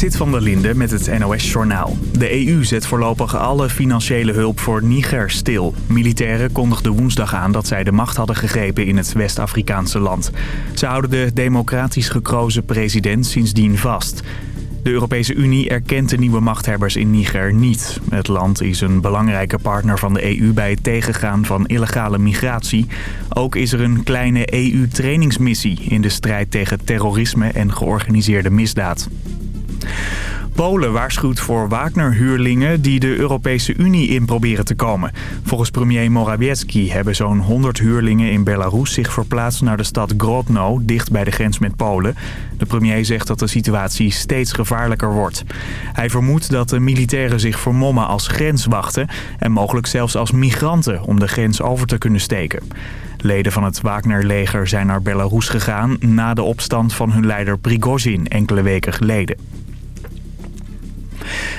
Zit van der Linde met het NOS-journaal. De EU zet voorlopig alle financiële hulp voor Niger stil. Militairen kondigden woensdag aan dat zij de macht hadden gegrepen in het West-Afrikaanse land. Ze houden de democratisch gekozen president sindsdien vast. De Europese Unie erkent de nieuwe machthebbers in Niger niet. Het land is een belangrijke partner van de EU bij het tegengaan van illegale migratie. Ook is er een kleine EU-trainingsmissie in de strijd tegen terrorisme en georganiseerde misdaad. Polen waarschuwt voor Wagner-huurlingen die de Europese Unie in proberen te komen. Volgens premier Morawiecki hebben zo'n 100 huurlingen in Belarus zich verplaatst naar de stad Grodno, dicht bij de grens met Polen. De premier zegt dat de situatie steeds gevaarlijker wordt. Hij vermoedt dat de militairen zich vermommen als grenswachten en mogelijk zelfs als migranten om de grens over te kunnen steken. Leden van het Wagner-leger zijn naar Belarus gegaan na de opstand van hun leider Prigozhin enkele weken geleden.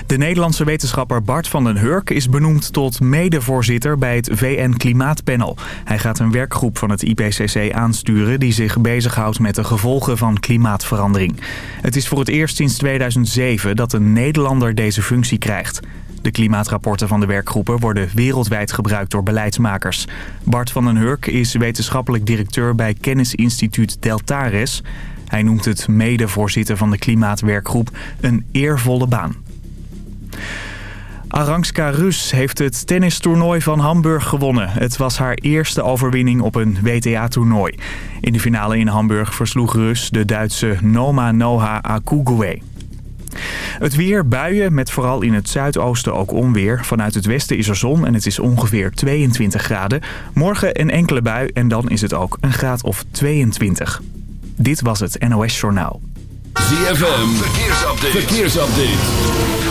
De Nederlandse wetenschapper Bart van den Hurk is benoemd tot medevoorzitter bij het VN-klimaatpanel. Hij gaat een werkgroep van het IPCC aansturen die zich bezighoudt met de gevolgen van klimaatverandering. Het is voor het eerst sinds 2007 dat een Nederlander deze functie krijgt. De klimaatrapporten van de werkgroepen worden wereldwijd gebruikt door beleidsmakers. Bart van den Hurk is wetenschappelijk directeur bij kennisinstituut Deltares. Hij noemt het medevoorzitter van de klimaatwerkgroep een eervolle baan. Arangska Rus heeft het tennistoernooi van Hamburg gewonnen. Het was haar eerste overwinning op een WTA-toernooi. In de finale in Hamburg versloeg Rus de Duitse Noma Noha Akugwe. Het weer, buien, met vooral in het zuidoosten ook onweer. Vanuit het westen is er zon en het is ongeveer 22 graden. Morgen een enkele bui en dan is het ook een graad of 22. Dit was het NOS Journaal. ZFM, verkeersupdate. verkeersupdate.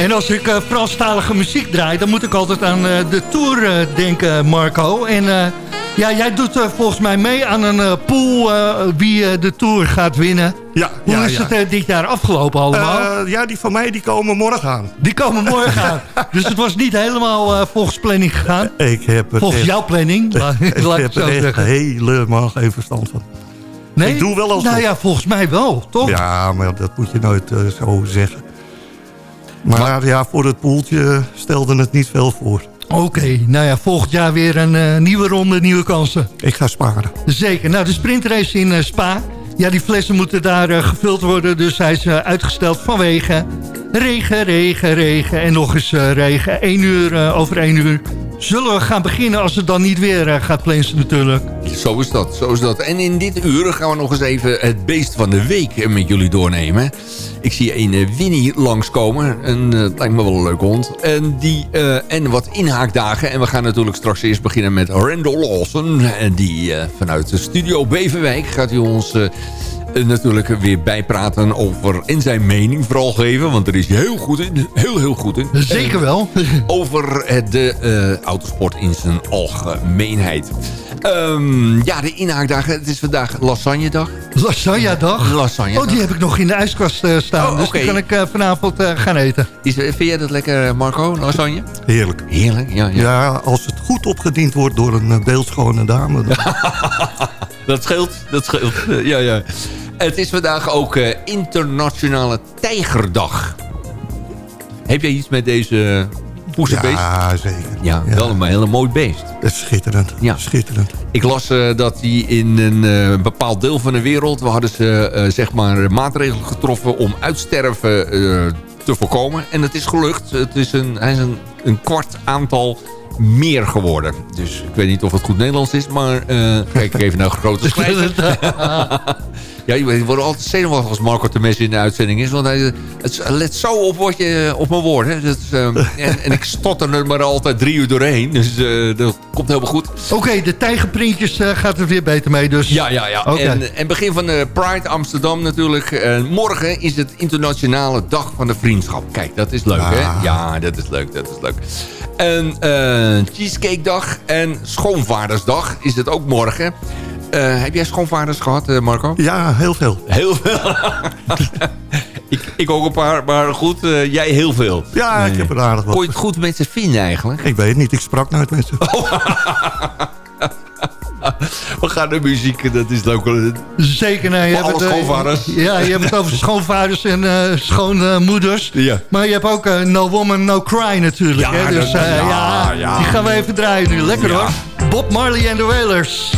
En als ik uh, Franstalige muziek draai, dan moet ik altijd aan uh, de Tour uh, denken, Marco. En ja, jij doet volgens mij mee aan een pool wie de Tour gaat winnen. Ja, Hoe ja, is ja. het dit jaar afgelopen allemaal? ja, die van mij die komen morgen aan. Die komen morgen aan. Dus het was niet helemaal volgens planning gegaan. Ik heb het volgens echt, jouw planning, ik laat heb ik er echt zeggen. helemaal geen verstand van. Nee? Ik doe wel als Nou ja, volgens mij wel, toch? Ja, maar dat moet je nooit uh, zo zeggen. Maar, ja, voor het poeltje stelde het niet veel voor. Oké, okay, nou ja, volgend jaar weer een uh, nieuwe ronde, nieuwe kansen. Ik ga sparen. Zeker. Nou, de sprintrace in uh, Spa. Ja, die flessen moeten daar uh, gevuld worden. Dus hij is uitgesteld vanwege regen, regen, regen en nog eens regen. Eén uur over één uur zullen we gaan beginnen als het dan niet weer uh, gaat plensen natuurlijk. Zo is dat, zo is dat. En in dit uur gaan we nog eens even het beest van de week met jullie doornemen. Ik zie een uh, Winnie langskomen. En uh, lijkt me wel een leuke hond. En, die, en wat inhaakdagen. En we gaan natuurlijk straks eerst beginnen met Randall Lawson. En die vanuit de studio Beverwijk gaat hij ons natuurlijk weer bijpraten over in zijn mening vooral geven. Want er is heel goed in. Heel, heel goed in. Zeker wel. over de uh, autosport in zijn algemeenheid. Um, ja, de inhaakdagen. Het is vandaag lasagnedag. Lasagnedag? Lasagnedag. Oh, die heb ik nog in de ijskast uh, staan. Oh, dus die kan ik uh, vanavond gaan eten. Is, vind jij dat lekker, Marco, lasagne? Heerlijk. Heerlijk, ja. Ja, ja als het goed opgediend wordt door een beeldschone dame. Dan... dat scheelt, dat scheelt. ja, ja. Het is vandaag ook uh, Internationale Tijgerdag. Heb jij iets met deze poesenbeest? Ja, zeker. Ja, ja. wel een hele mooi beest. Het is schitterend. Ja. schitterend. Ik las uh, dat hij in een uh, bepaald deel van de wereld... we hadden ze zeg maar maatregelen getroffen om uitsterven te voorkomen. En het is gelukt. Het is een, hij is een, een kwart aantal meer geworden. Dus ik weet niet of het goed Nederlands is, maar uh, kijk ik even naar grote schrijver. ja, je wordt altijd zenuwachtig als Marco Temes in de uitzending is. Want hij het let zo op, wat je, op mijn woorden. Uh, en, en, ik stotter er maar altijd drie uur doorheen. Dus uh, dat komt helemaal goed. Oké, okay, de tijgerprintjes gaat er weer beter mee dus. Ja, ja, ja. Okay. En, en, begin van de Pride Amsterdam natuurlijk. morgen is het internationale dag van de vriendschap. Kijk, dat is leuk, ah. hè? Ja, dat is leuk, dat is leuk. En Cheesecake Dag en Schoonvaardersdag is het ook morgen. Uh, heb jij schoonvaarders gehad, uh, Marco? Ja, heel veel. Heel veel? ik, ik ook een paar, maar goed, jij heel veel. Ja, nee. ik heb er aardig wat. Kon je het goed met ze vinden eigenlijk? Ik weet het niet, ik sprak nooit met ze. Oh. We gaan de muziek, dat is leuk. Zeker, nee. Je hebt het, schoonvaders. Ja, je hebt het over schoonvaders en uh, schoonmoeders. Ja. Maar je hebt ook uh, No Woman, No Cry natuurlijk. Ja, hè? Dus ja, ja, die gaan we even draaien nu. Lekker hoor. Bob Marley en de Wailers.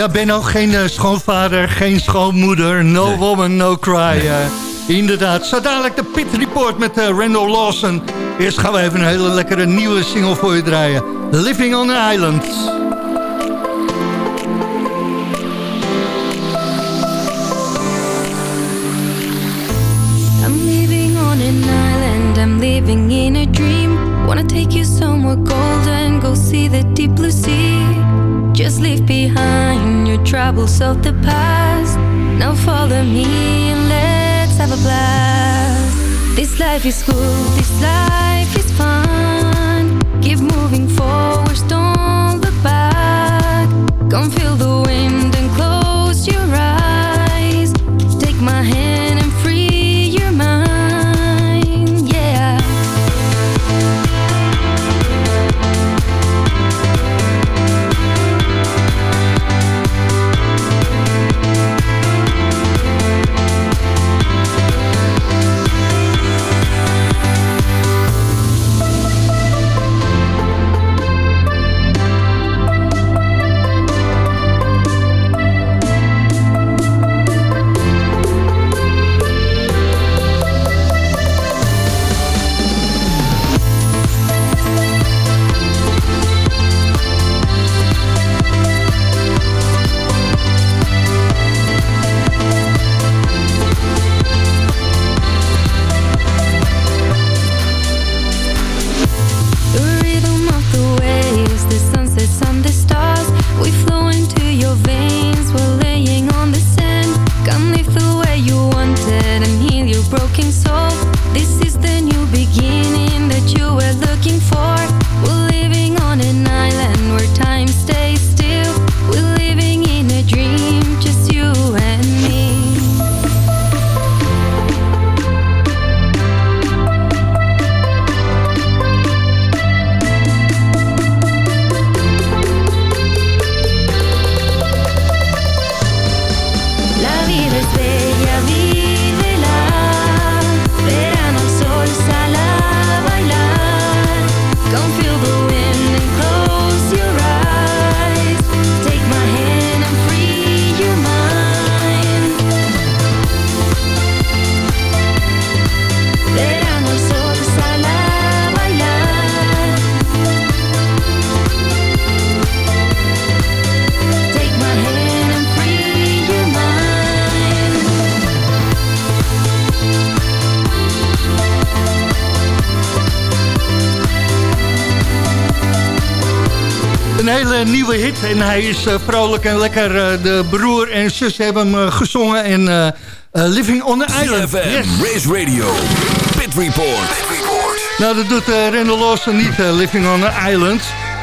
Ja, Benno, geen uh, schoonvader, geen schoonmoeder. No nee. woman, no cry. Uh, inderdaad. Zo dadelijk de Pit Report met uh, Randall Lawson. Eerst gaan we even een hele lekkere nieuwe single voor je draaien. Living on an Island. Of the past. Now follow me and let's have a blast. This life is good, this life hele nieuwe hit. En hij is uh, vrolijk en lekker. Uh, de broer en zus hebben hem uh, gezongen. En Living on the Island. Yes. Race Radio. Pit Report. Pit Report. Nou, dat doet uh, Randall Lawson niet, Living on the Island.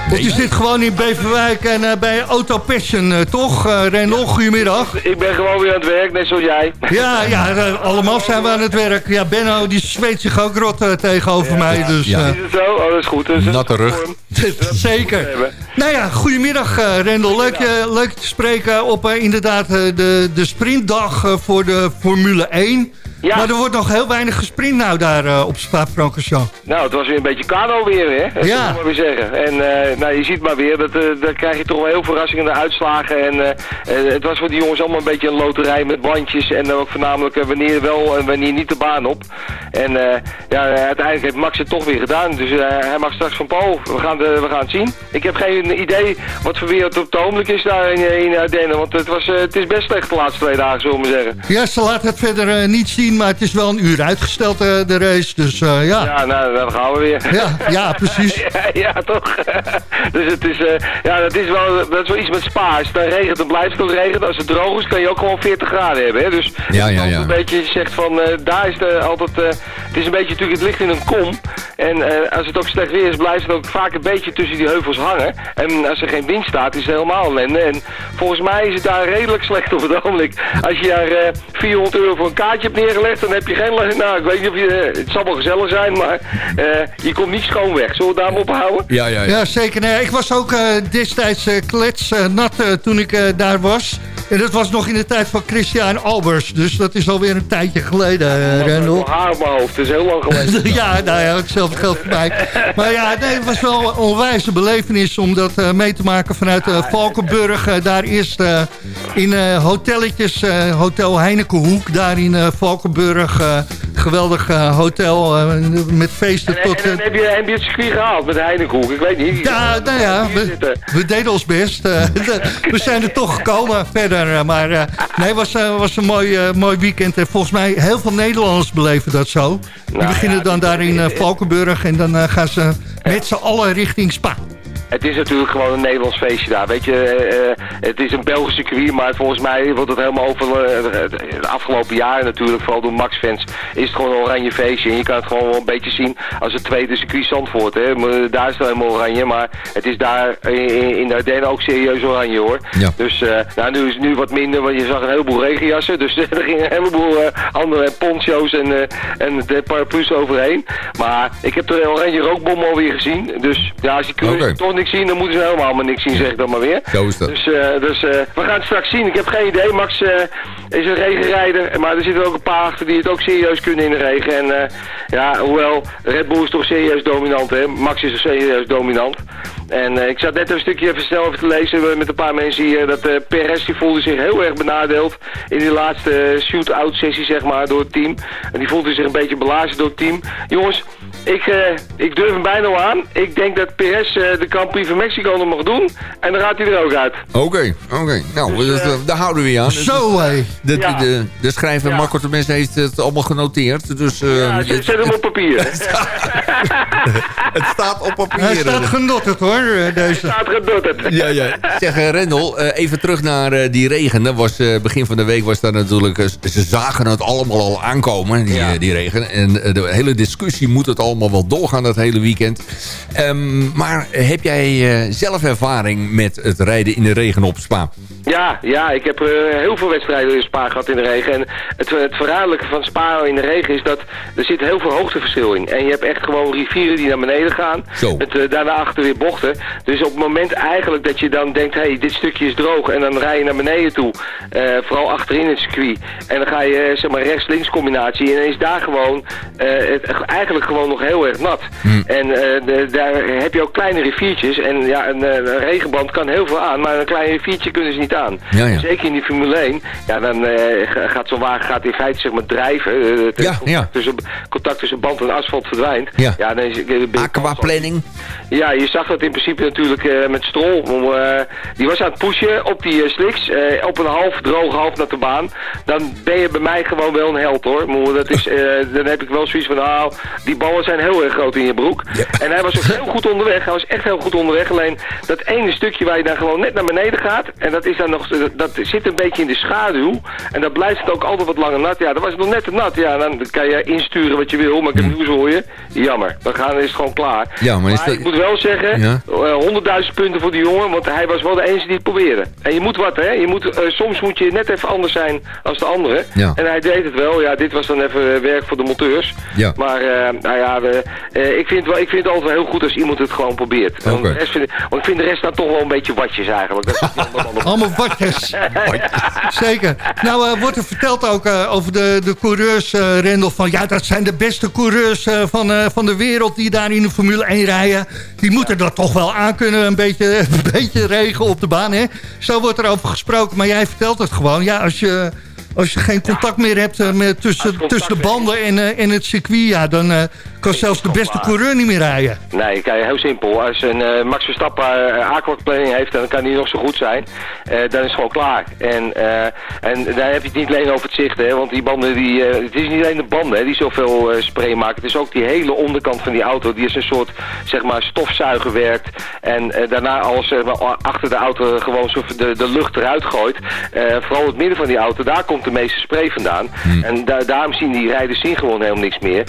Want je zit gewoon in Beverwijk en uh, bij Auto Passion, uh, toch? Uh, Rendel, goedemiddag. Ik ben gewoon weer aan het werk, net zoals jij. Ja, ja allemaal zijn we aan het werk. Ja, Benno, die zweet zich ook rot tegenover ja, mij. Dus, ja. Is het zo? Oh, dat is goed. Dus Natte rug. Zeker. Nou ja, goedemiddag Rendel. Leuk, je, leuk te spreken op inderdaad de, de sprintdag voor de Formule 1. Ja. Maar er wordt nog heel weinig gesprint nou daar uh, op Spa-Francorchamps. Nou, het was weer een beetje kano weer, hè? Dat ja. maar weer zeggen. En uh, nou, je ziet maar weer, dat, uh, daar krijg je toch wel heel verrassende uitslagen. En het was voor die jongens allemaal een beetje een loterij met bandjes. En ook voornamelijk wanneer wel en wanneer niet de baan op. En ja, uiteindelijk heeft Max het toch weer gedaan. Dus hij mag straks van Paul. We gaan, de, we gaan het zien. Ik heb geen idee wat voor weer het op het ogenblik is daar in, in Ardennen. Want het, was, het is best slecht de laatste twee dagen, zullen we maar zeggen. Ja, ze laat het verder niet zien maar het is wel een uur uitgesteld, uh, de race. Dus uh, ja. Ja, nou, dan gaan we weer. Ja, ja precies. ja, ja, toch. dus het is, uh, ja, dat is, wel, dat is wel iets met spa. Als het dan regent, dan blijft het ook regenen. Als het droog is, kan je ook gewoon 40 graden hebben. Hè? Dus ja, ja, ja. een beetje zegt van, daar is het altijd, het is een beetje natuurlijk, het ligt in een kom. En als het ook slecht weer is, blijft het ook vaak een beetje tussen die heuvels hangen. En als er geen wind staat, is het helemaal ellende. En volgens mij is het daar redelijk slecht op het ogenblik. Als je daar 400 euro voor een kaartje hebt neergelegd dan heb je geen... Nou, ik weet niet of je... Eh, het zal wel gezellig zijn, maar uh, je komt niet schoon weg. Zullen we daar op houden? Ja, ja, ja. ja zeker. Nee, ik was ook uh, destijds kletsnat toen ik daar was. En dat was nog in de tijd van Christian Albers. Dus dat is alweer een tijdje geleden, uh, Rendel. Haar op mijn hoofd, dat is heel lang geleden. ja, nou ja, hetzelfde geldt voor mij. Maar ja, nee, het was wel een onwijze belevenis om dat uh, mee te maken vanuit uh, Valkenburg. Uh, daar eerst in hotelletjes, Hotel Heinekenhoek, daar in Valkenburg geweldig hotel met feesten en, tot... En, en, heb, je, heb je het circuit gehaald met Heinekenhoek? Ik weet niet. Ja, nou ja, we, we, deden ons best. we zijn er toch gekomen verder. Eh, maar nee, was, uh, was een mooi, mooi weekend. En volgens mij heel veel Nederlanders beleven dat zo. Die nou beginnen dan daar in Valkenburg en dan gaan ze met z'n allen richting Spa. Het is natuurlijk gewoon een Nederlands feestje daar. Weet je, uh, het is een Belgisch circuit, maar volgens mij wordt het helemaal over uh, de afgelopen jaren natuurlijk, vooral door Max-fans, is het gewoon een oranje feestje. En je kan het gewoon wel een beetje zien als het tweede circuit Zandvoort. Hè. Daar is het helemaal oranje, maar het is daar in, in de Ardennen ook serieus oranje hoor. Ja. Dus uh, nou, nu is het nu wat minder, want je zag een heleboel regenjassen. Dus er gingen een heleboel andere poncho's en, en de paraplu's overheen. Maar ik heb er een oranje rookbom alweer gezien. Dus ja, als je okay. toch niks zien, dan moeten ze helemaal maar niks zien, zeg ik dan maar weer. Zo is dat. Dus, uh, dus uh, we gaan het straks zien. Ik heb geen idee. Max uh, is een regenrijder, maar er zitten ook een paar achter die het ook serieus kunnen in de regen. En ja, hoewel, Red Bull is toch serieus dominant, hè. Max is serieus dominant. En ik zat net een stukje even snel even te lezen met een paar mensen hier, dat uh, Perez die voelde zich heel erg benadeeld in die laatste shoot-out sessie, zeg maar, door het team. En die voelde zich een beetje belazen door het team. Jongens, ik, uh, ik durf hem bijna aan. Ik denk dat PS uh, de Grand van Mexico nog mag doen. En dan gaat hij er ook uit. Oké, okay, oké. Okay. Nou, dus, uh, daar houden we je aan. Zo, hé. De, ja. de, de, schrijver ja. Marco Tenminste heeft het allemaal genoteerd. Dus, ja, zet, zet hem op papier. het staat op papier. Hij staat genotterd hoor, deze. Hij staat ja, ja. Zeg, Rendel, even terug naar die regen. Dat was, begin van de week was daar natuurlijk... ze zagen het allemaal al aankomen, die, die regen. En de hele discussie moet het allemaal wel doorgaan dat hele weekend. Um, maar heb jij zelf ervaring met het rijden in de regen op Spa? Ja, ja ik heb heel veel wedstrijden in Spa gehad in de regen. En het, het verraderlijke van Spa in de regen is dat er zit heel veel hoogteverschil in. En je hebt echt gewoon rivieren die naar beneden gaan. Zo. Met daarna achter weer bochten. Dus op het moment eigenlijk dat je dan denkt, hé, hey, dit stukje is droog. En dan rij je naar beneden toe. vooral achterin het circuit. En dan ga je, zeg maar, rechts-links combinatie. En dan is daar gewoon, het, eigenlijk gewoon nog heel erg nat. Hmm. En daar heb je ook kleine riviertjes. En ja, een, eh, een, regenband kan heel veel aan, maar een klein riviertje kunnen ze niet aan. Ja, ja. Zeker in die Formule 1. Ja, dan gaat zo'n wagen gaat in feite zeg maar drijven. ja, contact, ja. Tussen, contact tussen band en asfalt verdwijnt. Ja, ja dan is, Aquaplanning. Ja, je zag dat in principe natuurlijk eh, met Strol. Eh, die was aan het pushen op die uh, slicks. op een half droog, half natte baan. Dan ben je bij mij gewoon wel een held hoor. Dat is, dan heb ik wel zoiets van, nou, die ballen zijn heel erg groot in je broek. En hij was ook heel goed onderweg. Hij was echt heel goed onderweg. Alleen dat ene stukje waar je dan gewoon net naar beneden gaat. En dat, is dan nog, dat zit een beetje in de schaduw. En dan blijft het ook altijd wat langer nat. Ja, dan was het nog net te nat. Ja, dan kan je insturen wat je wil. Maar ik heb nieuws voor je. Jammer. Dan gaan, is het gewoon klaar. Ja, maar, is dat... ik moet wel zeggen, ja? 100.000 eh, punten voor die jongen. Want hij was wel de enige die het probeerde. En je moet wat, hè. Je moet, uh, soms moet je net even anders zijn als de anderen. Ja. En hij deed het wel. Ja, dit was dan even werk voor de monteurs. Ja. Maar, uh, nou ja, we, ik, vind wel, ik vind het altijd wel heel goed als iemand het gewoon probeert. Okay. Want, vind, want ik vind de rest dan toch wel een beetje watjes eigenlijk. Dat is Allemaal watjes. Zeker. Nou, wordt er verteld ook over de, de coureurs, Rendel, van ja, dat zijn de beste coureurs van, van de wereld die daar in de Formule 1 rijden. Die moeten dat toch wel aankunnen, een beetje, een beetje regen op de baan. Hè? Zo wordt er over gesproken, maar jij vertelt het gewoon. Ja, als je als je geen contact meer hebt uh, met, tussen, tussen de banden en, uh, en het circuit... Ja, dan uh, kan zelfs de beste coureur niet meer rijden. Nee, kijk, heel simpel. Als een Max Verstappen uh, heeft, dan kan hij nog zo goed zijn. dan is het gewoon klaar. En, en daar heb je het niet alleen over het zicht, hè, want die banden, die, het is niet alleen de banden hè, die zoveel spray maken. Het is ook die hele onderkant van die auto, die is een soort, zeg maar, stofzuiger werkt. En daarna als achter de auto gewoon zo de, de lucht eruit gooit. vooral het midden van die auto, daar komt de meeste spray vandaan. Hmm. En daarom zien die rijders zien gewoon helemaal niks meer.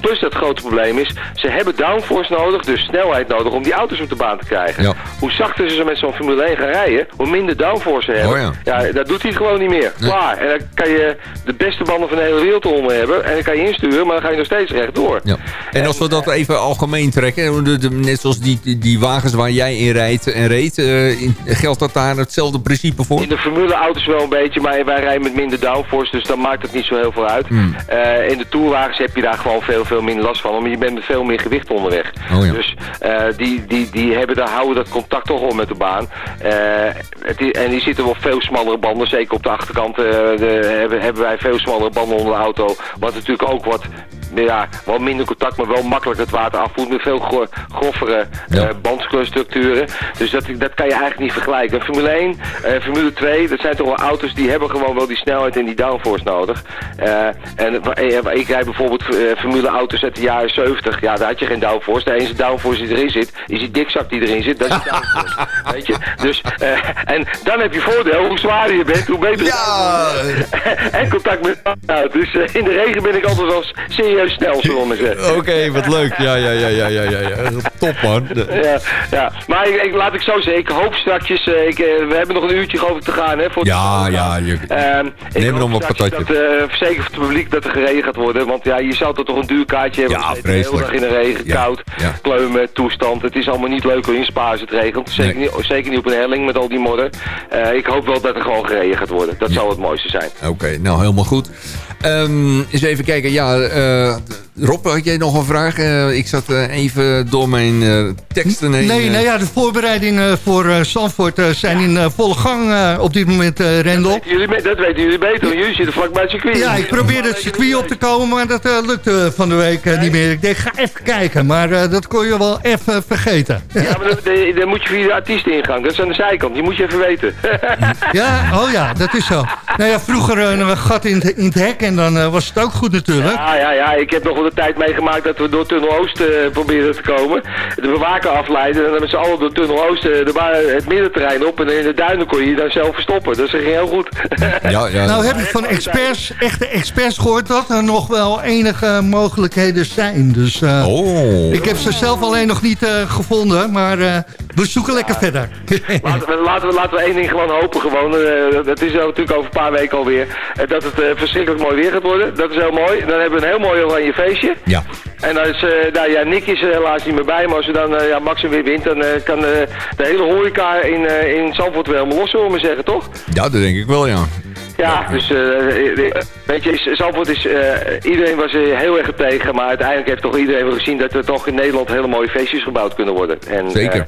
Plus dat grote probleem is, ze hebben downforce nodig, dus snelheid nodig om die auto's op de baan te krijgen. Hoe zachter ze met zo'n Formule 1 gaan rijden, hoe minder downforce ze hebben. Oh ja. ja. dat doet hij gewoon niet meer. Klaar. En dan kan je de beste banden van de hele wereld onder hebben. En dan kan je insturen, maar dan ga je nog steeds rechtdoor. Ja. En, als we dat even algemeen trekken, net zoals die, die wagens waar jij in rijdt en reed, uh, geldt dat daar hetzelfde principe voor? In de Formule auto's wel een beetje, maar wij rijden met minder downforce, dus dan maakt het niet zo heel veel uit. Hmm. Uh, in de tourwagens heb je daar gewoon veel, veel minder last van, je bent met veel meer gewicht onderweg. Oh, ja. Dus uh, die, die, die hebben daar, houden dat contact toch wel met de baan. Uh, het, en die zitten wel veel smallere banden, zeker op de achterkant de, hebben, hebben wij veel smallere banden onder de auto. Wat natuurlijk ook wat ja, wel minder contact, maar wel makkelijk het water afvoert met veel gro groffere ja. bandstructuren. Dus dat, dat kan je eigenlijk niet vergelijken. Formule 1, Formule 2, dat zijn toch wel auto's die hebben gewoon wel die snelheid en die downforce nodig. Uh, en ik rijd bijvoorbeeld Formule auto's uit de jaren 70. Ja, daar had je geen downforce. De enige downforce die erin zit, is die dikzak die erin zit. Dat is downforce. Weet je? Dus, en dan heb je voordeel, hoe zwaarder je bent, hoe beter ja. en contact met de Dus in de regen ben ik altijd wel serieus snel, zeggen. Oké, wat leuk. Ja, ja, ja, ja, ja, ja. ja. Top, man. Ja, ja. maar ik, ik, laat ik zo zeggen, ik hoop straks, ik, we hebben nog een uurtje geloof ik te gaan, hè. Voor ja, ja. Je, uh, neem er nog wat patatje. Dat, uh, zeker voor het publiek dat er gereden gaat worden, want ja, je zou toch toch een duur kaartje hebben. Ja, vreselijk. Heel in de regen, koud, kleumen, toestand. Het is allemaal niet leuk in Spa als het regent. Zeker, niet, zeker niet op een helling met al die modder. Uh, ik hoop wel dat er gewoon gereden gaat worden. Dat zou het mooiste zijn. Oké, nou helemaal goed. Um, eens even kijken. Ja, uh, Rob, had jij nog een vraag? Uh, ik zat uh, even door mijn teksten heen. Nee, nou ja, de voorbereidingen voor Zandvoort zijn in volle gang op dit moment, Rendel. Dat, jullie, dat weten jullie beter, want jullie zitten vlakbij het circuit. Ja, ik probeerde het circuit op te komen, maar dat lukte van de week niet meer. Ik denk, ga even kijken, maar dat kon je wel even vergeten. Ja, maar dan, moet je via de artiesteningang. Dat is aan de zijkant, die moet je even weten. ja, oh ja, dat is zo. Nou ja, vroeger een gat in het, in het hek en dan uh, was het ook goed natuurlijk. Ja, ja, ja. Ik heb nog de tijd meegemaakt dat we door Tunnel Oost uh, proberen te komen. De bewaker afleiden en dan met z'n allen door Tunnel Oost uh, het middenterrein op. En in de duinen kon je je dan zelf verstoppen. Dus dat ging heel goed. ja, ja, nou heb ik van experts, echte experts gehoord dat er nog wel enige mogelijkheden zijn. Dus oh. ik heb ze zelf alleen nog niet gevonden, maar we zoeken lekker verder. laten, we, laten, we, laten we één ding gewoon hopen. Gewoon. dat is natuurlijk over een paar weken alweer. dat het verschrikkelijk mooi weer gaat worden. Dat is heel mooi. Dan hebben we een heel mooi oranje feestje. Ja. En is, uh, nou ja, Nick is er helaas niet meer bij. Maar als we dan uh, ja, Max weer wint, dan uh, kan de hele horeca in, in Zandvoort wel helemaal los, zullen we maar zeggen, toch? Ja, dat denk ik wel, ja. Ja, dus weet je, Zandvoort is, iedereen was er heel erg tegen, maar uiteindelijk heeft toch iedereen wel gezien dat er toch in Nederland hele mooie feestjes gebouwd kunnen worden. En, Zeker.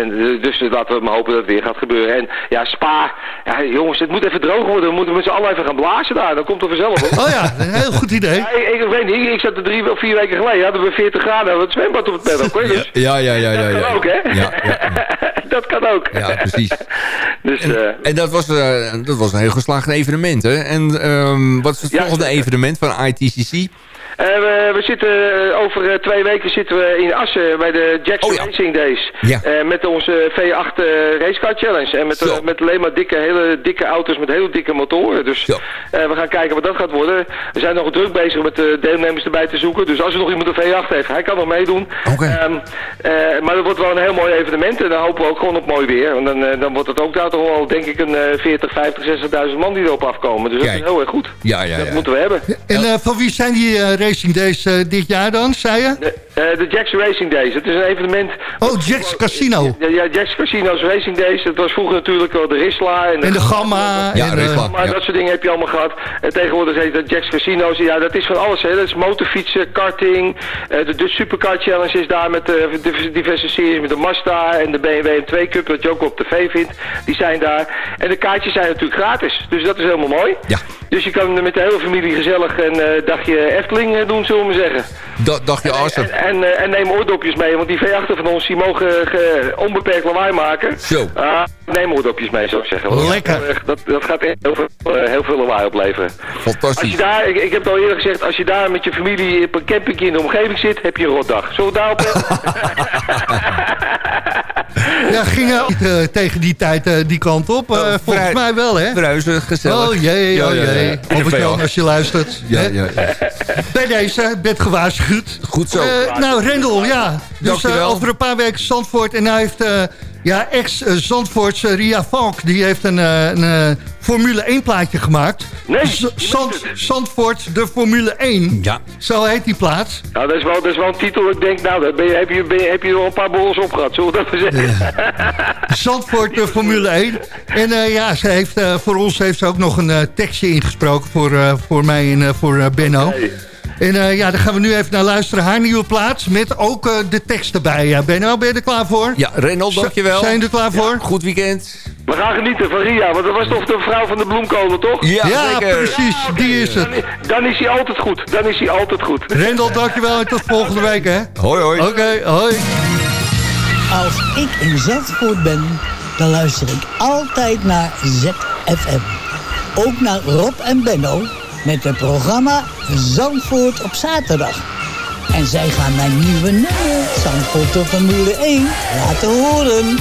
En eh, dus laten we maar hopen dat het weer gaat gebeuren. En ja, Spa, ja, jongens, het moet even droog worden. We moeten met z'n allen even gaan blazen daar. Dan komt het vanzelf op. Oh ja, een heel goed idee. Ja, ik, ik weet niet, ik zat er drie of vier weken geleden, hadden we 40 graden, hadden we het zwembad op het paddock, hoor. Dus Ja, ja, ja, ja. dat ja. kan ook, hè? Ja, ja, dat kan ook. ja, precies. dus, eh, En dat was, eh, dat was een heel geslaagd evenement, hè? En ehm, wat is het Ja, volgende zeker. evenement van ITCC? Eh, we, we zitten eh, over eh, twee weken zitten we in Assen bij de Jackson Oh ja. Racing Days. Ja. Eh, met onze V8 eh, Racecar Challenge. En met, met alleen maar dikke, hele dikke auto's met hele dikke motoren. Dus eh, we gaan kijken wat dat gaat worden. We zijn nog druk bezig met de deelnemers erbij te zoeken. Dus als er nog iemand een V8 heeft, hij kan nog meedoen. Oké. Ehm, eh, maar dat wordt wel een heel mooi evenement. En dan hopen we ook gewoon op mooi weer. Want dan, dan wordt het ook daar toch wel, denk ik, een eh, 40, 50, 60.000 man die erop afkomen. Dus dat is heel erg goed. Ja, ja, Dat ja. moeten we hebben. En eh, van wie zijn die eh, Racing Days eh, dit jaar dan, zei je? De, eh, de Jack's Racing Days. Het is een evenement... Oh, Jack's Casino. Ja, ja Jack's Casino's Racing Days. Dat was vroeger natuurlijk al de Risla en de, En de Gamma. Ja, en, eh, Risla. Maar Ja. dat soort dingen heb je allemaal gehad. En tegenwoordig heet dat Jack's Casino's. Ja, dat is van alles. Hè. Dat is motorfietsen, karting. eh, de Dutch Supercar Challenge is daar met div- diverse series. Met de Mazda en de BMW M2 Cup. Dat je ook op tv vindt. Die zijn daar. En de kaartjes zijn natuurlijk gratis. Dus dat is helemaal mooi. Ja. Dus je kan met de hele familie gezellig een dagje Efteling eh, doen, zullen we maar zeggen. Dat dacht je awesome. En, en, eh, en neem oordopjes mee, want die V8 van ons die mogen ge- onbeperkt lawaai maken. Zo. Ah, neem oordopjes mee, zou ik zeggen. Lekker. Dat, dat, gaat echt heel veel, eh, heel veel lawaai opleveren. Als Fantastisch. je daar, ik, ik heb het al eerder gezegd, als je daar met je familie op een campingje in de omgeving zit, heb je een rotdag. Zullen we daarop Ja, ging eh, niet, eh, tegen die tijd eh, die kant op? Eh, Oh, volgens mij wel, hè? Bruisen, gezellig. Oh jee, Ja, oh ja, ja. jee. Albert-Jan, V8. als je luistert. Ja, ja, ja. Bij deze, bent gewaarschuwd. Goed zo. Nou, Rendel, ja. Dus eh, over een paar weken Zandvoort. En hij heeft, eh, ja, ex-Zandvoortse Ria Valk. Die heeft een, eh, een eh, Formule 1 plaatje gemaakt. Nee, Zand-. Zandvoort, de Formule 1. Ja. Zo heet die plaats. Nou, dat is, wel, dat is wel een titel. Ik denk, nou, dat ben je, heb, je, ben je, heb je er al een paar borrels op gehad. Zullen we dat maar zeggen? Zandvoort, de Formule 1. En eh, ja, ze heeft, eh, voor ons heeft ze ook nog een eh, tekstje ingesproken voor, eh, voor mij en eh, voor eh, Benno. En eh, ja, daar gaan we nu even naar luisteren. Haar nieuwe plaats met ook eh, de tekst erbij. Ja, Benno, ben je er klaar voor? Ja, Renald, dankjewel. Zijn er klaar voor? Goed weekend. We gaan genieten van Ria, want dat was toch de vrouw van de bloemkolen, toch? Ja, precies. Die is het. Dan, dan is hij altijd goed. Dan is hij altijd goed. Rendel, dankjewel en tot volgende week, hè? Hoi, hoi. Oké, hoi. Als ik in Zandvoort ben, dan luister ik altijd naar ZFM. Ook naar Rob en Benno met het programma Zandvoort op zaterdag. En zij gaan mijn nieuwe nummer, Zandvoort de Formule 1, laten horen.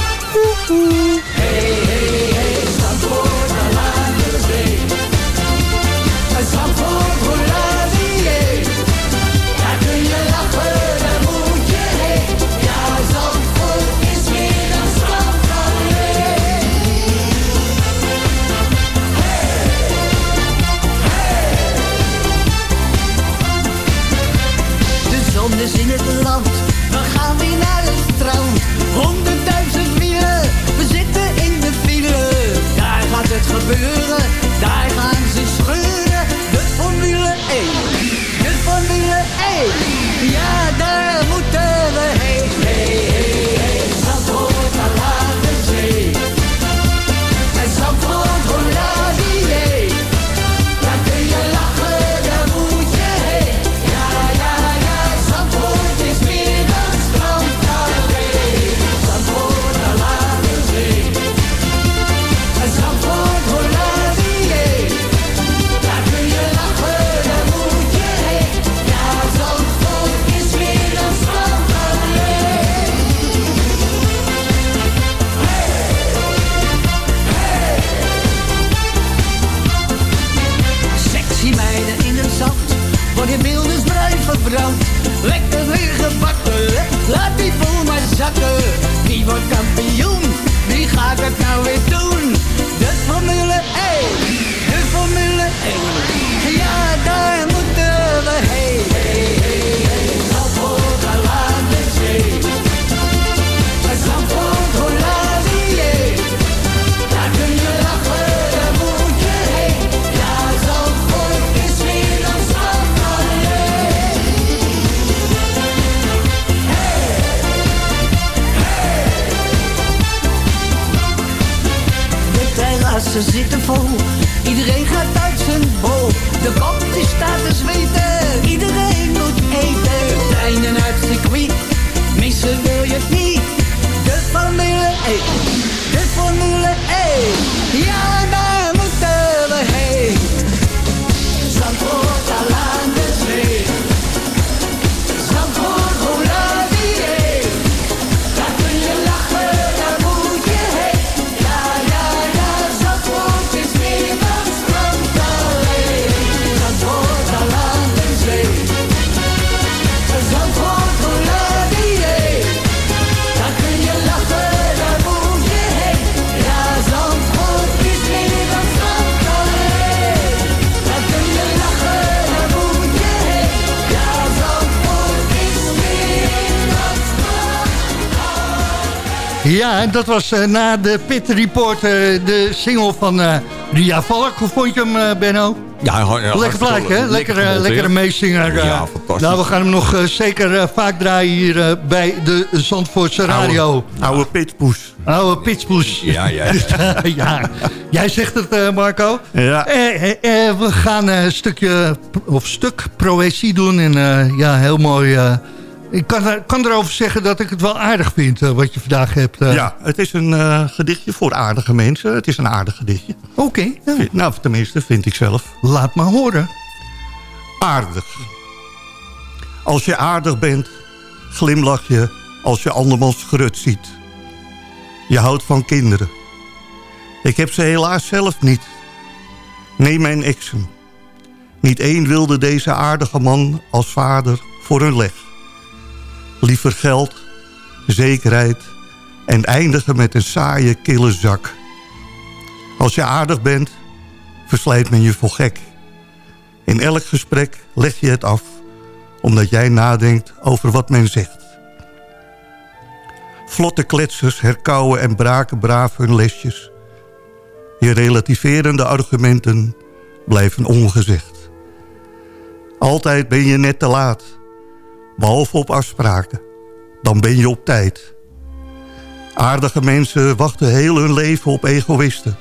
Ja, en dat was eh, na de Pit Report eh, de single van eh, Ria Valk. Hoe vond je hem, Benno? Ja, Lekker plaatje, hè? Lekker, lekkere meezinger. Ja, fantastisch. Nou, we gaan hem nog zeker vaak draaien hier bij de Zandvoortse Radio. Oude pitpoes. Oude pitchpoes. Ja, ja. ja, jij zegt het, Marco. Ja. Eh, eh, eh, we gaan een stukje of stuk proëzie doen. En ja, heel mooi. Ik kan, er, kan erover zeggen dat ik het wel aardig vind eh, wat je vandaag hebt. eh. Ja, het is een eh, gedichtje voor aardige mensen. Het is een aardig gedichtje. Oké, nou, Nou, tenminste, vind ik zelf. laat maar horen. Aardig. Als je aardig bent, glimlach je als je andermans grut ziet. Je houdt van kinderen. Ik heb ze helaas zelf niet. Nee, mijn exen. Niet één wilde deze aardige man als vader voor hun leg. Liever geld, zekerheid en eindigen met een saaie, kille zak. Als je aardig bent, verslijt men je voor gek. In elk gesprek leg je het af, omdat jij nadenkt over wat men zegt. Vlotte kletsers herkauwen en braken braaf hun lesjes. Je relativerende argumenten blijven ongezegd. Altijd ben je net te laat, behalve op afspraken. Dan ben je op tijd. Aardige mensen wachten heel hun leven op egoïsten.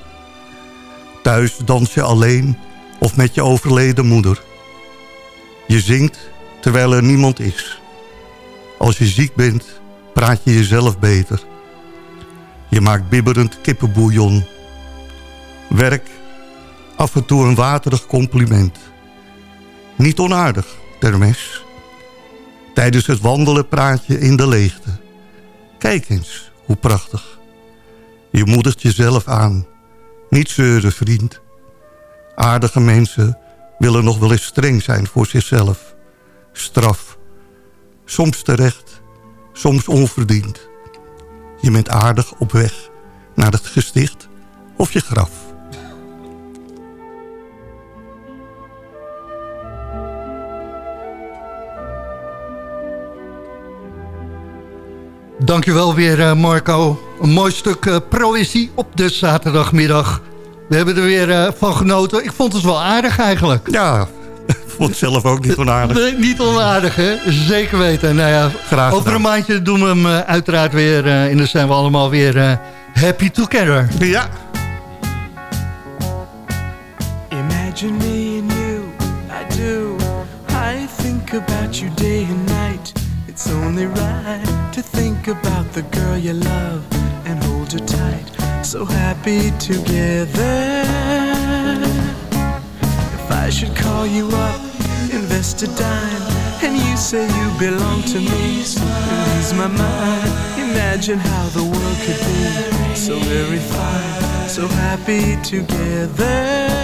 Thuis dans je alleen of met je overleden moeder. Je zingt terwijl er niemand is. Als je ziek bent, praat je jezelf beter. Je maakt bibberend kippenbouillon. Werk, af en toe een waterig compliment. Niet onaardig, Termes. Tijdens het wandelen praat je in de leegte. Kijk eens, hoe prachtig. Je moedigt jezelf aan. Niet zeuren, vriend. Aardige mensen willen nog wel eens streng zijn voor zichzelf. Straf. Soms terecht, soms onverdiend. Je bent aardig op weg naar het gesticht of je graf. Dankjewel weer eh, Marco. Een mooi stuk eh, proëzie op de zaterdagmiddag. We hebben er weer eh, van genoten. Ik vond het wel aardig eigenlijk. Ja, ik vond het zelf ook niet onaardig. Nee, niet onaardig, hè? Zeker weten. Nou ja, Graag over gedaan. een maandje doen we hem eh, uiteraard weer. eh, en dan zijn we allemaal weer eh, happy together. Ja, Imagine me and you, I do. I think about you day and night. It's only right to think about the girl you love and hold her tight. So happy together. If I should call you up, invest a dime, and you say you belong to me, ease my mind. Imagine how the world could be so very fine, so happy together.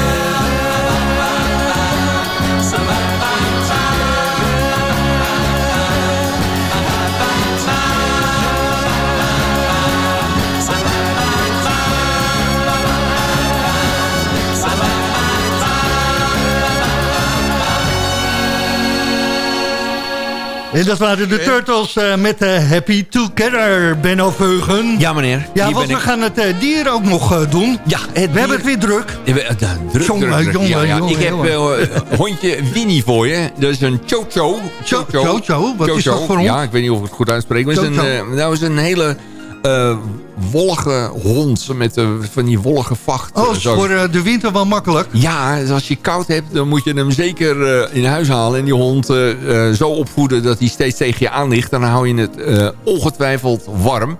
En dat waren de Turtles eh, met eh, Happy Together, Benno Veugen. Ja, meneer. Ja, want we ik. gaan het eh, dier ook nog eh, doen. Ja, het We hebben het weer druk. Ja, we- ja, druk, Jongen, druk, druk. jongen, Ja, ja. jongen, Ik heb een hondje Winnie voor je. Dat is een Chocho. Cho- Chocho? Wat is dat voor hond? Ja, ik weet niet of ik het goed uitspreek. Maar is een, Chocho. nou, is een hele eh, wollige hond met eh, van die wollige vacht. Oh, is voor eh, de winter wel makkelijk. Ja, dus als je koud hebt, dan moet je hem zeker eh, in huis halen. En die hond zo opvoeden dat hij steeds tegen je aan ligt. Dan hou je het ongetwijfeld warm.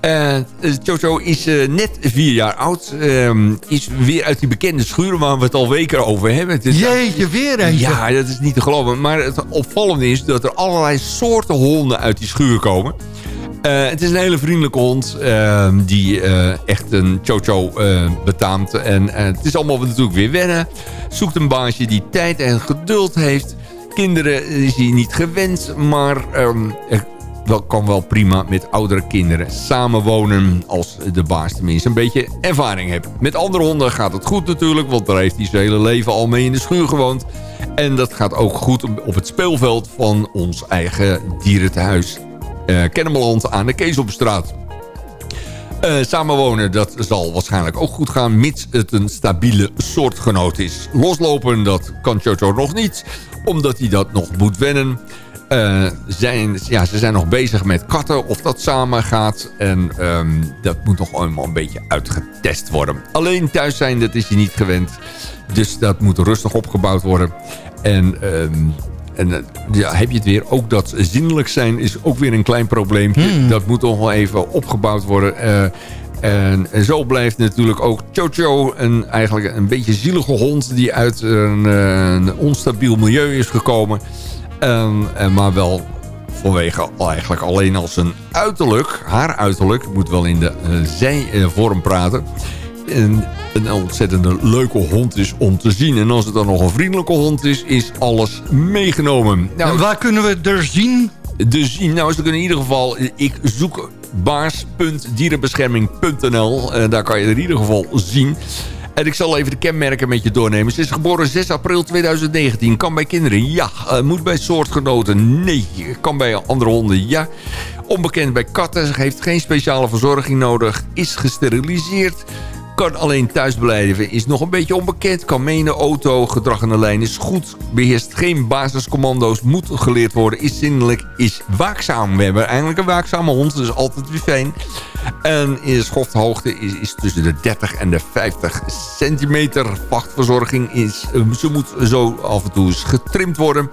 Eh, Jojo is net vier jaar oud. Ehm, is weer uit die bekende schuur waar we het al weken over hebben. Het is- Jeetje, weer eentje. ja, dat is niet te geloven. Maar het opvallende is dat er allerlei soorten honden uit die schuur komen. Eh, het is een hele vriendelijke hond ehm, die eh, echt een Chocho eh betaamt. En het is allemaal natuurlijk weer wennen. Zoekt een baasje die tijd en geduld heeft. Kinderen is hij niet gewend, maar er wel, kan wel prima met oudere kinderen samenwonen... als de baas tenminste een beetje ervaring heeft. Met andere honden gaat het goed natuurlijk... want daar heeft hij zijn hele leven al mee in de schuur gewoond. En dat gaat ook goed op het speelveld van ons eigen dierentehuis... eh Kennemerland aan de Keesopstraat. Eh, samenwonen, dat zal waarschijnlijk ook goed gaan... mits het een stabiele soortgenoot is. Loslopen, dat kan Chocho nog niet... omdat hij dat nog moet wennen. Eh, zijn, ja, ze zijn nog bezig met katten, of dat samen gaat. En ehm, dat moet nog een beetje uitgetest worden. Alleen thuis zijn, dat is hij niet gewend. Dus dat moet rustig opgebouwd worden. En... ehm, en eh, ja, heb je het weer. Ook dat zinnelijk zijn is ook weer een klein probleempje. Dat moet nog wel even opgebouwd worden. Eh, en, en zo blijft natuurlijk ook Chocho een, eigenlijk een beetje zielige hond... die uit een, eh, een onstabiel milieu is gekomen. En, en maar wel vanwege eigenlijk alleen als een uiterlijk... haar uiterlijk, ik moet wel in de eh, zij-vorm praten... Een, een ontzettende leuke hond is om te zien. En als het dan nog een vriendelijke hond is, is alles meegenomen. Nou, en waar kunnen we er zien? dus nou is het in ieder geval... Ik zoek baars.dierenbescherming.nl. En daar kan je in ieder geval zien. En ik zal even de kenmerken met je doornemen. Ze is geboren 6 april 2019. Kan bij kinderen? Ja. Eh, moet bij soortgenoten? Nee. Kan bij andere honden? Ja. Onbekend bij katten. Ze heeft geen speciale verzorging nodig. Is gesteriliseerd. Kan alleen thuis blijven, is nog een beetje onbekend. Kan in de auto, gedrag aan de lijn is goed. Beheerst geen basiscommando's, moet geleerd worden. Is zindelijk, is waakzaam. We hebben eigenlijk een waakzame hond, dus altijd weer fijn. En in schofthoogte is, is tussen de 30 en de 50 centimeter. Vachtverzorging is, eh, ze moet zo af en toe eens getrimd worden.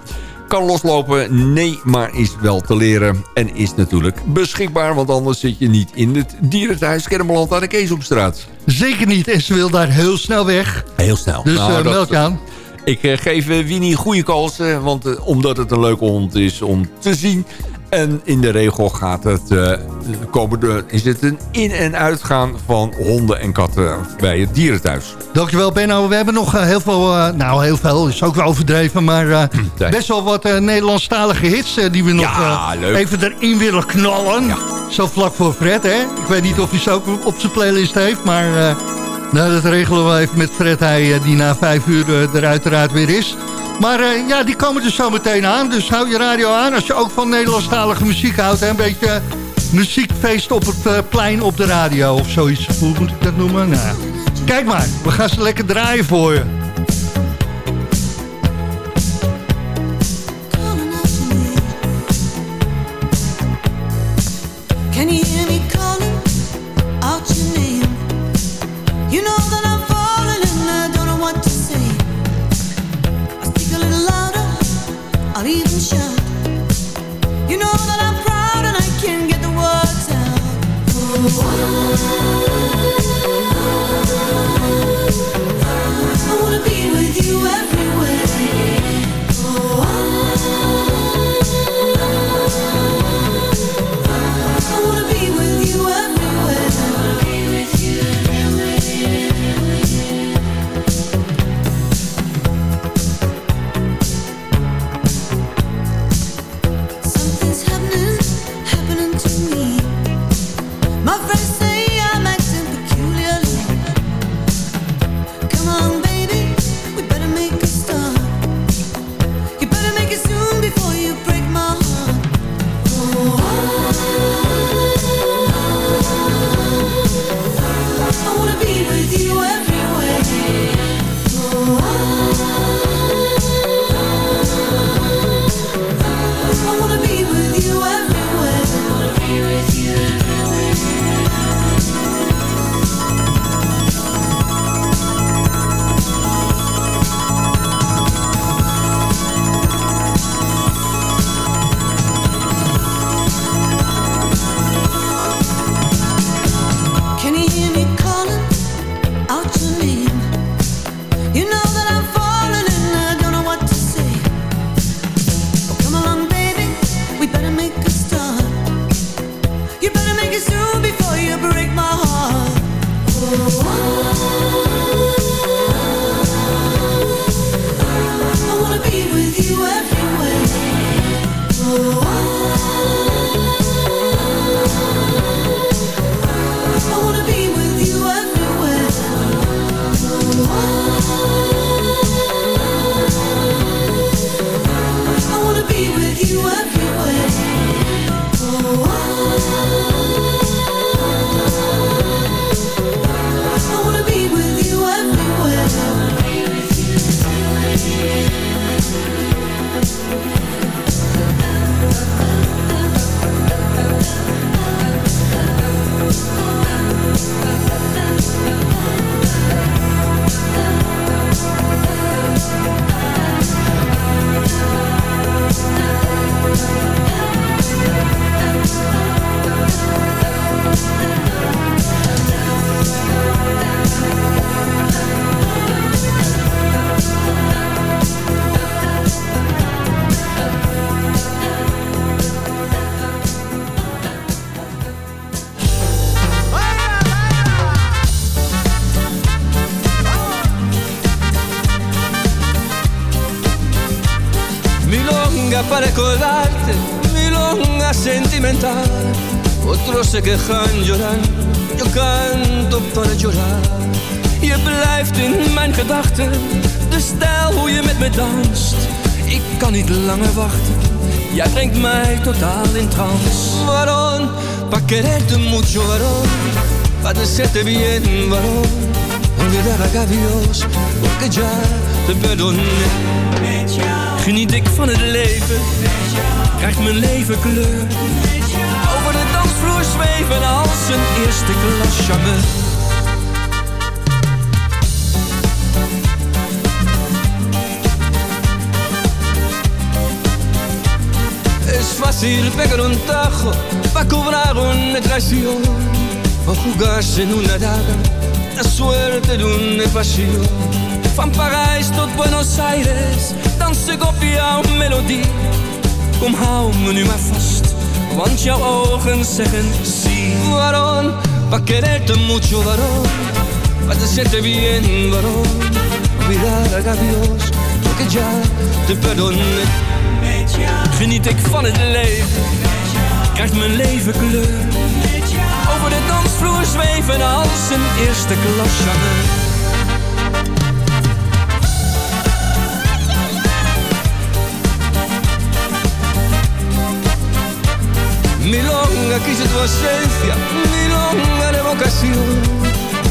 Kan loslopen? Nee, maar is wel te leren. En is natuurlijk beschikbaar, want anders zit je niet in het dierenthuis Kennemerland aan de Keesopstraat. Zeker niet. En ze wil daar heel snel weg. Heel snel. Dus Nou, eh, dat- je aan. Ik eh, geef eh, Winnie goede kansen, want omdat het een leuke hond is om te zien. En in de regel gaat het, eh, komen de, is het een in- en uitgaan van honden en katten bij het dierenthuis. Dankjewel Benno. We hebben nog eh, heel veel, eh, nou heel veel is ook wel overdreven, maar best wel wat Nederlandstalige hits die we nog Ja, even erin willen knallen. Zo vlak voor Fred, hè? Ik weet niet of hij ze ook op zijn playlist heeft, maar Nou, dat regelen we even met Fred Heij, die na vijf uur er uiteraard weer is. Maar ja, die komen er zo meteen aan. Dus hou je radio aan als je ook van Nederlandstalige muziek houdt. Hè? Een beetje muziekfeest op het plein op de radio of zoiets. Hoe moet ik dat noemen? Nou, kijk maar, we gaan ze lekker draaien voor je. I wanna be with you everywhere. Mucho, waarom, pa decirte bien, waarom. Olvidar a Dios, porque ya te perdoné. Geniet ik van het leven, krijgt mijn leven kleur zweven als een eerste klas charmeur. Fácil pegar un tajo pa cobrar una traición o jugarse en una daga la suerte de una pasión. Van Parijs tot Buenos Aires, dans ik op jouw melodie. Kom hou me nu maar vast want jouw ogen zeggen sí. Waarom? Pa quererte mucho, waarom? Pa decirte bien, waarom? Olvidar a Dios, porque ya te perdoné. Geniet ik van het leven, krijgt mijn leven kleur. Over de dansvloer zweven als een eerste klas charmeur. Milonga quise tu ausencia, milonga de vocación,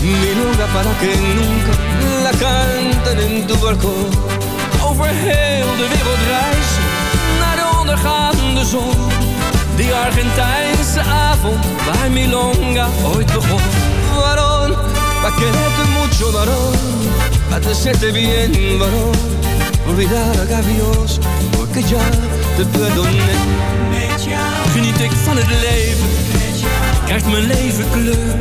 milonga para que nunca la canten in tu balkon. Over heel de wereld reizen, ondergaande zon. Die Argentijnse avond, waar milonga ooit begon. Waarom? Pa quererte mucho, varón, pa te hacerte bien, varón. Olvidar a gavios, porque ya te perdoné. Geniet ik van het leven, krijgt mijn leven kleur.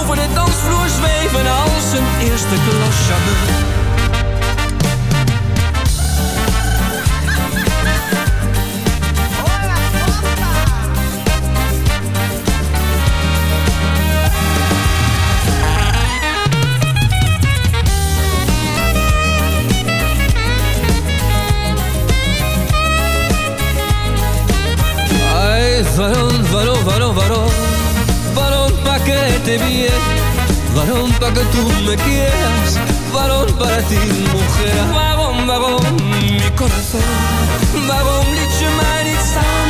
Over de dansvloer zweven als een eerste klas varón, varón, varón, varón, varón pa' quererte bien, varón pa' que tú me quieras, varón para ti, mujer. Waarom, waarom, mi corazón, waarom liet je mij niet staan,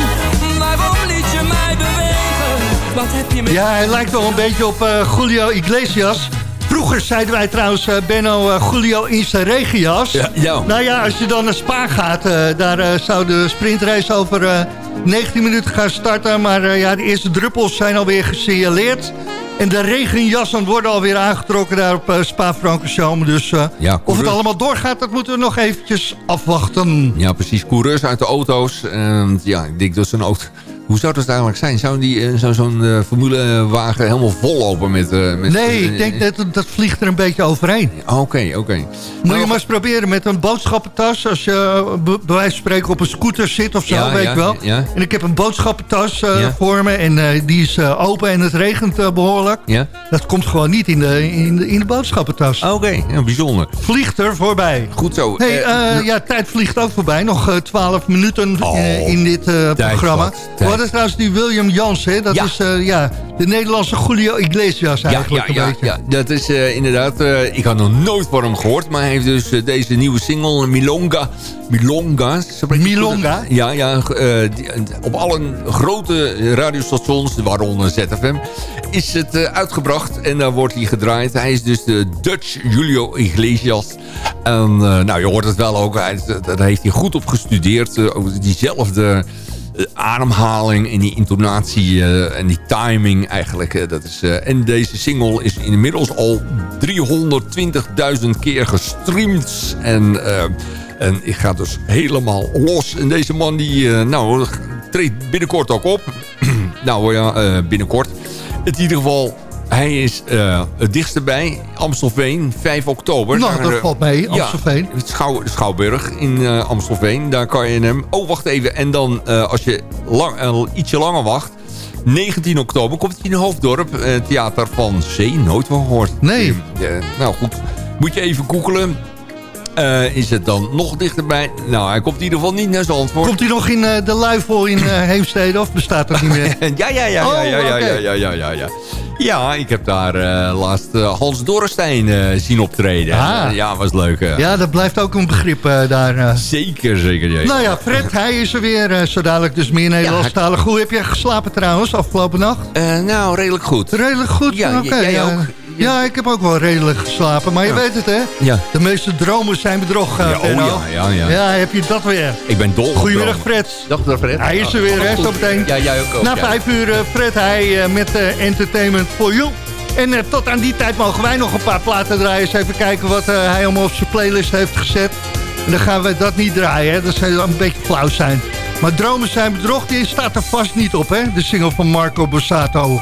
waarom liet je mij bewegen, wat heb je met... Ja, hij lijkt wel een beetje op eh, Julio Iglesias. Vroeger zeiden wij trouwens, eh, Benno, eh, Julio in zijn regenjas. Ja, ja. Nou ja, als je dan naar Spa gaat, eh, daar zou de sprintrace over eh, 19 minuten gaan starten. Maar eh, ja, de eerste druppels zijn alweer gesignaleerd. En de regenjassen worden alweer aangetrokken daar op eh, Spa-Francorchamps. Dus eh, Ja, of het allemaal doorgaat, dat moeten we nog eventjes afwachten. Ja, precies. Coureurs uit de auto's. En ja, ik denk dat zo'n auto... Hoe zou dat eigenlijk zijn? Zou die, eh, zo'n eh, formulewagen helemaal vol lopen met... eh, met Nee, ik denk dat dat vliegt er een beetje overheen. Oké, oké. Moet Nou, je maar eens proberen met een boodschappentas. Als je bij wijze van spreken op een scooter zit of zo, Ja, weet ja, je wel. ja. En ik heb een boodschappentas voor me. En die is open en het regent eh, behoorlijk. Ja? Dat komt gewoon niet in de, in de, in de boodschappentas. Oké, ja, bijzonder. Vliegt er voorbij. Goed zo. Hey, eh, ja, tijd vliegt ook voorbij. Nog 12 minuten Oh, in dit programma. tijd. We hadden trouwens die William Jans, hè? Dat Ja. is eh, ja, de Nederlandse Julio Iglesias ja, eigenlijk ja, ja, een beetje. ja, dat is eh, inderdaad... eh, ik had nog nooit van hem gehoord, maar hij heeft dus deze nieuwe single, Milonga. Milonga. Milonga? goed? Ja, ja die- op alle grote radiostations, waaronder ZFM, is het uitgebracht. En daar wordt hij gedraaid. Hij is dus de Dutch Julio Iglesias. En nou, je hoort het wel ook. Hij, daar heeft hij goed op gestudeerd. over diezelfde ademhaling en die intonatie eh, en die timing eigenlijk. eh, dat is, eh, en deze single is inmiddels al 320.000 keer gestreamd. En, eh, en ik ga dus helemaal los. En deze man die eh, nou, treedt binnenkort ook op. nou ja, eh, binnenkort. In ieder geval... Hij is eh, het dichtst bij, Amstelveen, 5 oktober. Nou, Daar, dat eh, valt mee, Amstelveen. het Schouw, Schouwburg in eh, Amstelveen. Daar kan je hem... Oh, wacht even. En dan, als je lang, ietsje langer wacht... 19 oktober komt hij in Hoofddorp. theater van Zee. Nooit van gehoord. Nee. Nou goed, moet je even googelen. Eh, is het dan nog dichterbij? Nou, hij komt in ieder geval niet naar Zandvoort. Komt hij nog in eh, de Luifel in eh, Heemstede of bestaat dat niet meer? ja, ja, ja, ja, Oh, ja, ja, ja, ja, ja, ja, ja. Ja, ik heb daar laatst Hans Dorrestein zien optreden. Ah. Ja, was leuk. Ja, dat blijft ook een begrip daar. Zeker, zeker. Ja. Nou ja, Fred, hij is er weer. zo dadelijk dus meer Nederlandstalig. Hoe heb jij geslapen trouwens afgelopen nacht? Nou, redelijk goed. Redelijk goed? Ja, Oké, jij ja. ook? Ja, ik heb ook wel redelijk geslapen. Maar je Ja. weet het, hè? Ja. De meeste dromen zijn bedrog, eh, Ja, oh ja, ja, ja. Ja, heb je dat weer. Ik ben dol. op Goedemiddag. Fred. Dag, dag Fred. Hij is er weer, hè, zo meteen. Ja, jij ook. ook Na ja. vijf uur, eh, Fred, hij eh, met eh, Entertainment for You. En tot aan die tijd mogen wij nog een paar platen draaien. Eens even kijken wat hij allemaal op zijn playlist heeft gezet. En dan gaan we dat niet draaien, hè. Dat zou een beetje flauw zijn. Maar Dromen zijn bedrog, die staat er vast niet op, hè. De single van Marco Borsato.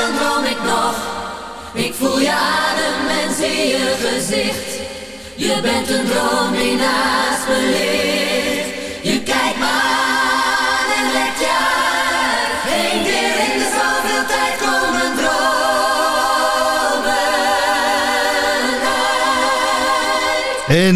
Dan droom ik nog. Ik voel je adem en zie je gezicht. Je bent een droom die naast me ligt.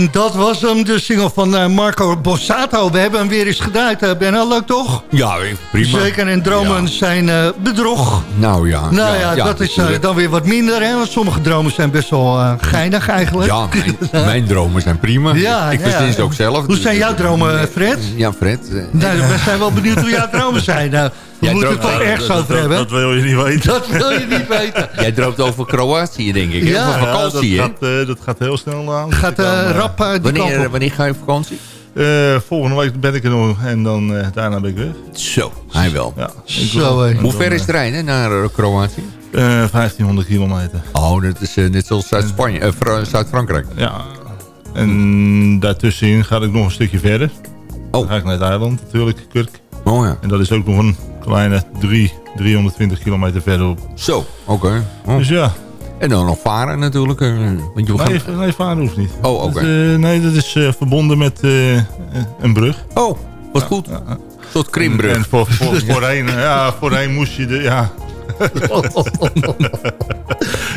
En dat was hem, de single van eh, Marco Bossato. We hebben hem weer eens gedraaid. Uh, ben al leuk toch? Ja, prima. Zeker, en dromen zijn eh, bedrog. Nou ja. Nou ja, dat is eh, dan weer wat minder. Hè? Want sommige dromen zijn best wel eh, geinig eigenlijk. Ja, mijn, mijn dromen zijn prima. Ja, ik verzin ze ook zelf. Hoe zijn jouw dromen, Fred? Ja, Fred. eh, Nou, we zijn wel benieuwd hoe jouw dromen zijn. We Jij moeten het toch ergens over hebben. dat wil je niet weten. Dat wil je niet weten. Jij droomt over Kroatië, denk ik. Ja. Over vakantie, ja, dat, gaat, eh, dat gaat heel snel aan. Gaat eh, rap eh, die kant Wanneer, op. wanneer ga je op vakantie? Eh, volgende week ben ik er nog en dan eh, daarna ben ik weg. Zo, hij wel. Ja, Zo. Hoe ver is het rijden naar eh, Kroatië? Eh 1500 kilometer. Oh, dat is eh, net zoals Zuid-Spanje, eh, Fra- Zuid-Frankrijk. Ja. En daartussenin ga ik nog een stukje verder. Oh. Dan ga ik naar het eiland natuurlijk, Kurk. Oh ja. En dat is ook nog een kleine 3, 320 kilometer verderop. Zo, oké. Oh. Dus ja. En dan nog varen natuurlijk. eh, want je Nee, gaan... nee, varen hoeft niet. Oh, oké. Eh, nee, dat is eh, verbonden met een brug. Oh, wat goed. Tot Krimbrug. En voor, voor, voorheen, ja, voorheen moest je de, ja. Nou,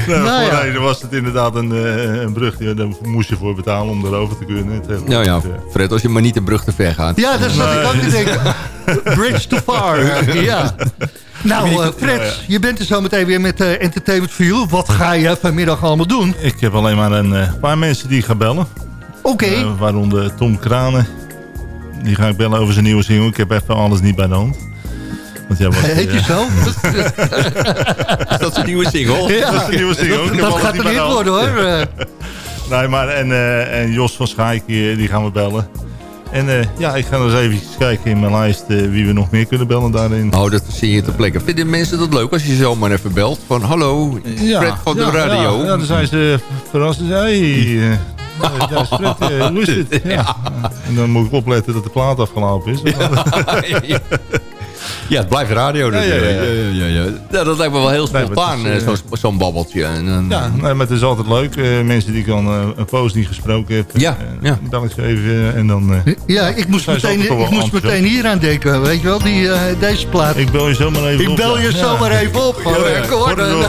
Nou ja. voorheen was het inderdaad een, eh, een brug. Ja, daar moest je voor betalen om erover te kunnen. Nou ja, eh, Fred, als je maar niet de brug te ver gaat. Ja, daar zat ik ook te denken. Bridge too far. Ja. Nou, eh, Fred, je bent er zo meteen weer met eh, Entertainment for You. Wat ga je vanmiddag allemaal doen? Ik heb alleen maar een eh, paar mensen die ik ga bellen. Oké. Eh, waaronder Tom Kranen. Die ga ik bellen over zijn nieuwe single. Ik heb even alles niet bij de hand. Want ja, wat, Heet je eh, zo? Dat is een nieuwe single. Ja, Dat is een nieuwe single. Dat, dat gaat er niet worden hoor. Eh, Nee, maar en, eh, en Jos van Schaik, die, die gaan we bellen. En eh, ja, ik ga eens even kijken in mijn lijst eh, wie we nog meer kunnen bellen daarin. Oh, dat zie je ter plekke. Vinden mensen dat leuk als je zomaar even belt? Van hallo, Fred van de ja, radio. Ja, ja, dan zijn ze verrast. Hey, eh, ja, is Fred, eh, hoe is het? Ja. En dan moet ik opletten dat de plaat afgelopen is. Ja, het blijft radio Ja, ja, natuurlijk. ja. Ja, ja, ja. Ja, dat lijkt me wel heel spontaan, eh, eh, zo'n babbeltje. Ja, nee, maar het is altijd leuk. eh, mensen die ik al eh, een poos niet gesproken heb. Ja, eh, ja. Bel ik ze even eh, en dan... eh, ja, ik moest, meteen, ik moest meteen hier aan denken. Weet je wel, die, eh, deze plaat. ik bel je zomaar even Ik op. bel je ja. zomaar even op. Van, Ja, eh, ja. Gordon.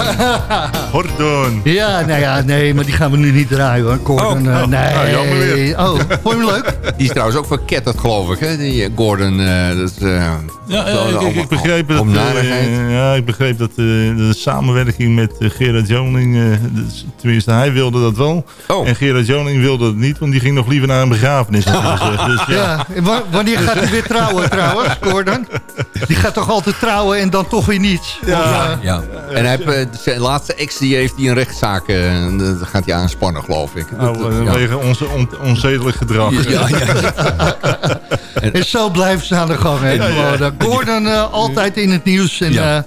Gordon. Ja, nou ja, nee, maar die gaan we nu niet draaien hoor. Gordon, Oh, eh, oh, nee. nou, jammer weer. Oh, vond je hem leuk? Die is trouwens ook verketterd, geloof ik. Hè? Die eh, Gordon, eh, dat is, eh, Ja, ik, ik, ik begreep dat, eh, ja, ik begreep dat eh, de samenwerking met eh, Gerard Joning, tenminste hij wilde dat wel. Oh. En Gerard Joning wilde het niet, want die ging nog liever naar een begrafenis. Dus ja, Ja, wanneer gaat hij weer trouwen trouwens, Gordon? Die gaat toch altijd trouwen en dan toch weer niets? Of, eh, Ja. En hij heeft, zijn laatste ex die heeft hij een rechtszaak. dat gaat hij aanspannen, geloof ik. Dat- nou, ja. vanwege onze on, onzedelijk gedrag. Ja, ja, En zo blijven ze aan de gang. Hè? Gewoon, eh, eh, altijd in het nieuws. En, Ja.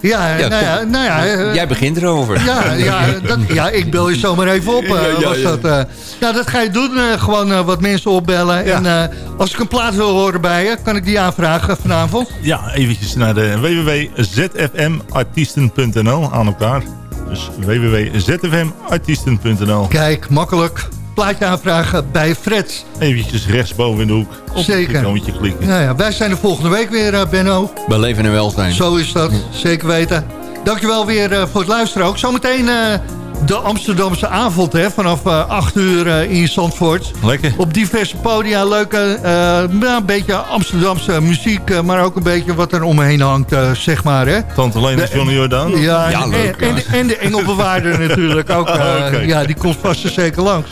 ja. ja, Ja, nou ja, nou ja, eh, Jij begint erover. Ja, ja, dat, ja, ik bel je zomaar even op. eh, Ja, ja, was ja. Dat, eh. ja, dat ga je doen. eh, gewoon eh, wat mensen opbellen. En eh, als ik een plaat wil horen bij je, kan ik die aanvragen vanavond. Ja, eventjes naar de www.zfmartiesten.nl aan elkaar. Dus www.zfmartiesten.nl Kijk, makkelijk. Plaatje aanvragen bij Fred. Eventjes rechtsboven in de hoek. Op Zeker. icoontje klikken. Nou ja, wij zijn er volgende week weer, eh, Benno. Bij leven en welzijn. Zo is dat, zeker weten. Dankjewel weer eh, voor het luisteren ook. Zometeen eh, de Amsterdamse avond hè, vanaf eh 8 uur in Zandvoort. Lekker. Op diverse podia, leuke, eh, ja, een beetje Amsterdamse muziek... maar ook een beetje wat er omheen hangt, zeg maar. Hè. Tante Lena Johnny Jordaan. Ja, Ja, en, leuk, en, ja. en de engelbewaarder natuurlijk ook. eh. Ja, die komt vast en zeker langs.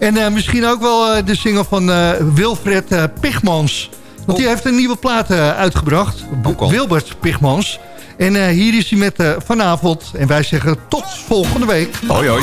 En eh, misschien ook wel eh, de single van eh, Wilfred Pigmans. Want die heeft een nieuwe plaat uitgebracht. Wilbert Pigmans. En hier is hij met vanavond. En wij zeggen tot volgende week. Hoi, hoi.